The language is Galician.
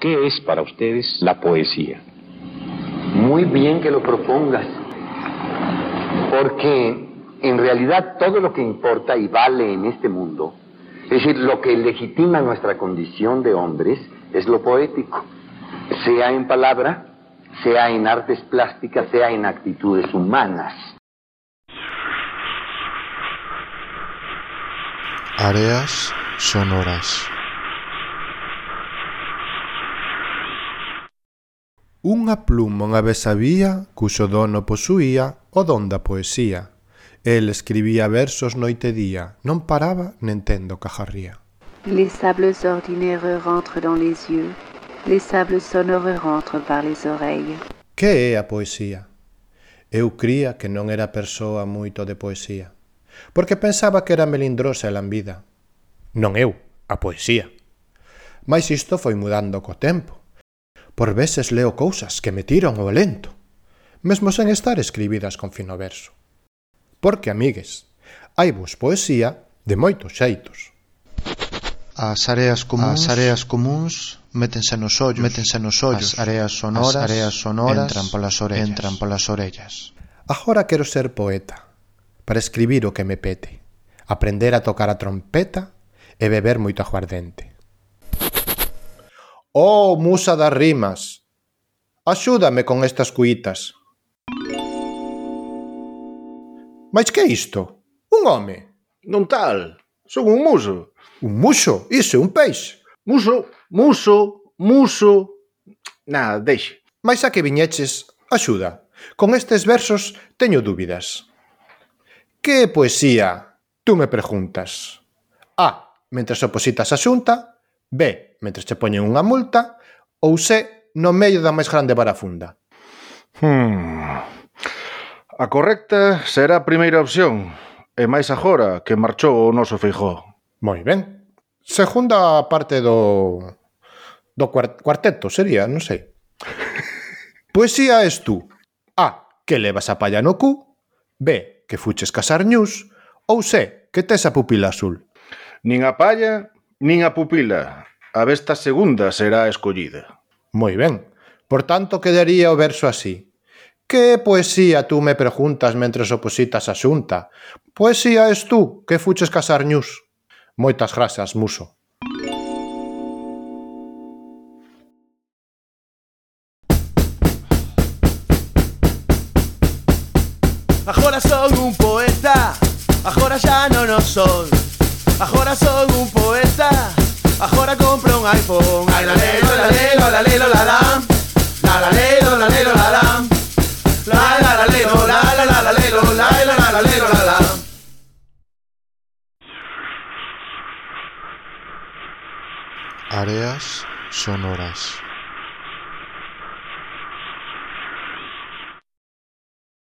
¿Qué es para ustedes la poesía? Muy bien que lo propongas, porque en realidad todo lo que importa y vale en este mundo, es decir, lo que legitima nuestra condición de hombres, es lo poético, sea en palabra, sea en artes plásticas, sea en actitudes humanas. Áreas sonoras. Unha pluma unha vez había cuxo dono posuía o don da poesía. El escribía versos noite e día, non paraba nen tendo cajarría. Les sables ordinaires rentrent dans les yeux, les sables sonores rentrent par les oreilles. Que é a poesía? Eu cría que non era persoa moito de poesía, porque pensaba que era melindrosa e lambida. Non eu, a poesía. Mais isto foi mudando co tempo. Por veces leo cousas que me tiran o alento, mesmo sen estar escribidas con fino verso. Porque, amigues, hai vos poesía de moitos xeitos. As areas comuns, as areas comuns métense nos ollos, métense nos ollos, as areas sonoras, as areas sonoras entran polas orellas, entran polas orellas. Agora quero ser poeta, para escribir o que me pete, aprender a tocar a trompeta e beber moito aguardente. Oh, musa das rimas, axúdame con estas cuitas. Mais que é isto? Un home? Non tal, son un muso. Un muso? Iso é un peixe. Muso, muso, muso... Nada, deixe. Mais a que viñeches, axuda. Con estes versos teño dúbidas. Que é poesía? Tú me preguntas. Ah, a. Mentre opositas a xunta, B, mentres che poñen unha multa, ou C, no medio da máis grande barafunda. Hmm. A correcta será a primeira opción, e máis agora que marchou o noso Feijó. Moi ben. Segunda parte do do cuarteto sería, non sei. Poesía és tú. A, que levas a palla no cu. B, que fuches casar ñus. Ou C, que tes a pupila azul. Nin a palla, nin a pupila. A besta segunda será escollida. Moi ben. Por tanto, quedaría o verso así. Que poesía tú me preguntas mentres opositas a xunta? Poesía es tú que fuches casar ñus. Moitas grasas, muso. Agora son un poeta, agora xa non o son. Agora son iPhone. Ai la lelo, la lelo, la lelo, la la. La la lelo, la lelo, la la. La la la lelo, la la la la lelo, la la la la lelo, la la. Áreas sonoras